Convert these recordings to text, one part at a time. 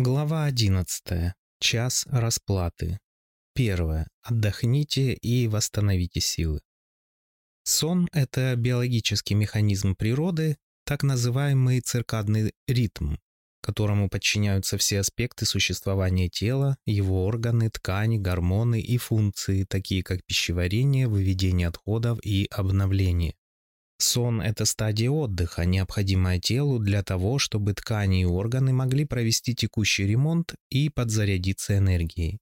Глава 11. Час расплаты. Первое. Отдохните и восстановите силы. Сон – это биологический механизм природы, так называемый циркадный ритм, которому подчиняются все аспекты существования тела, его органы, ткани, гормоны и функции, такие как пищеварение, выведение отходов и обновление. Сон – это стадия отдыха, необходимая телу для того, чтобы ткани и органы могли провести текущий ремонт и подзарядиться энергией.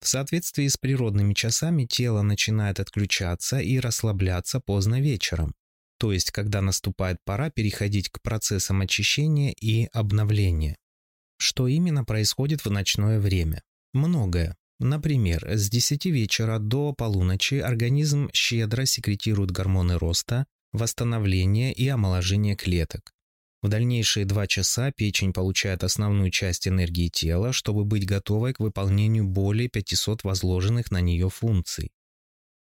В соответствии с природными часами тело начинает отключаться и расслабляться поздно вечером, то есть когда наступает пора переходить к процессам очищения и обновления. Что именно происходит в ночное время? Многое. Например, с 10 вечера до полуночи организм щедро секретирует гормоны роста, восстановление и омоложение клеток. В дальнейшие два часа печень получает основную часть энергии тела, чтобы быть готовой к выполнению более 500 возложенных на нее функций.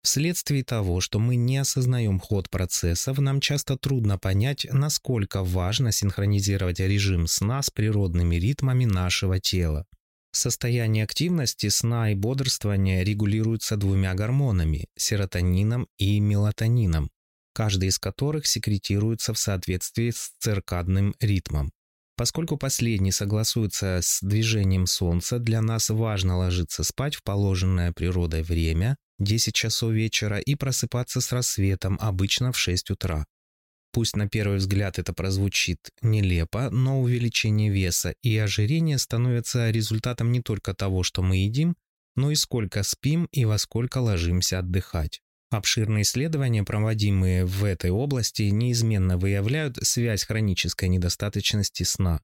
Вследствие того, что мы не осознаем ход процессов, нам часто трудно понять, насколько важно синхронизировать режим сна с природными ритмами нашего тела. Состояние активности сна и бодрствования регулируется двумя гормонами – серотонином и мелатонином каждый из которых секретируется в соответствии с циркадным ритмом. Поскольку последний согласуется с движением Солнца, для нас важно ложиться спать в положенное природой время, 10 часов вечера, и просыпаться с рассветом, обычно в 6 утра. Пусть на первый взгляд это прозвучит нелепо, но увеличение веса и ожирение становятся результатом не только того, что мы едим, но и сколько спим и во сколько ложимся отдыхать. Обширные исследования, проводимые в этой области, неизменно выявляют связь хронической недостаточности сна,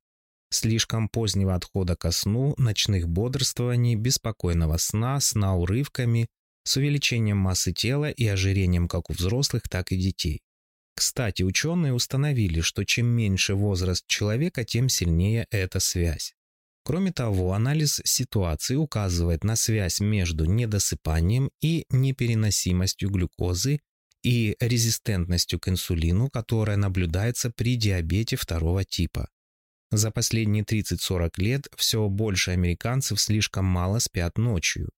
слишком позднего отхода ко сну, ночных бодрствований, беспокойного сна, сна урывками, с увеличением массы тела и ожирением как у взрослых, так и детей. Кстати, ученые установили, что чем меньше возраст человека, тем сильнее эта связь. Кроме того, анализ ситуации указывает на связь между недосыпанием и непереносимостью глюкозы и резистентностью к инсулину, которая наблюдается при диабете второго типа. За последние 30-40 лет все больше американцев слишком мало спят ночью.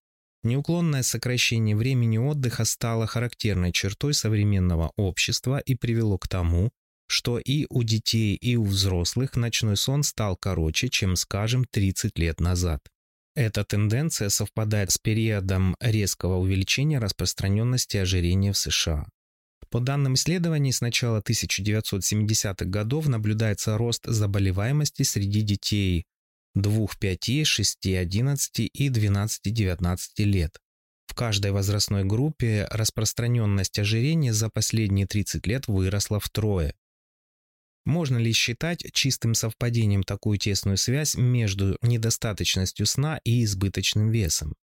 Неуклонное сокращение времени отдыха стало характерной чертой современного общества и привело к тому, что и у детей, и у взрослых ночной сон стал короче, чем, скажем, 30 лет назад. Эта тенденция совпадает с периодом резкого увеличения распространенности ожирения в США. По данным исследований, с начала 1970-х годов наблюдается рост заболеваемости среди детей 2, 5, 6, 11 и 12-19 лет. В каждой возрастной группе распространенность ожирения за последние 30 лет выросла втрое. Можно ли считать чистым совпадением такую тесную связь между недостаточностью сна и избыточным весом?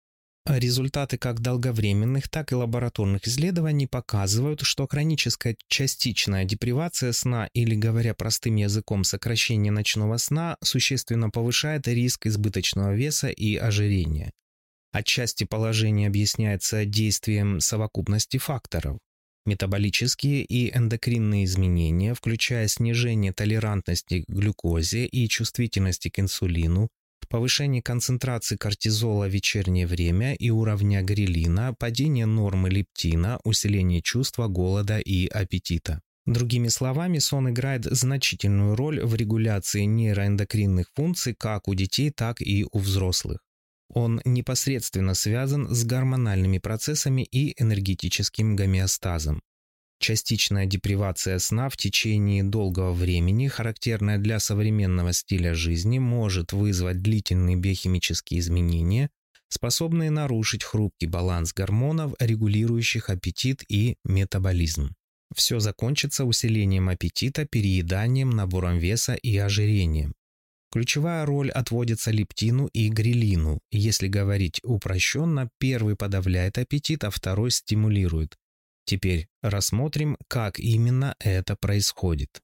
Результаты как долговременных, так и лабораторных исследований показывают, что хроническая частичная депривация сна или, говоря простым языком, сокращение ночного сна существенно повышает риск избыточного веса и ожирения. Отчасти положение объясняется действием совокупности факторов. Метаболические и эндокринные изменения, включая снижение толерантности к глюкозе и чувствительности к инсулину, повышение концентрации кортизола в вечернее время и уровня грелина, падение нормы лептина, усиление чувства голода и аппетита. Другими словами, сон играет значительную роль в регуляции нейроэндокринных функций как у детей, так и у взрослых. Он непосредственно связан с гормональными процессами и энергетическим гомеостазом. Частичная депривация сна в течение долгого времени, характерная для современного стиля жизни, может вызвать длительные биохимические изменения, способные нарушить хрупкий баланс гормонов, регулирующих аппетит и метаболизм. Все закончится усилением аппетита, перееданием, набором веса и ожирением. Ключевая роль отводится лептину и грилину. Если говорить упрощенно, первый подавляет аппетит, а второй стимулирует. Теперь рассмотрим, как именно это происходит.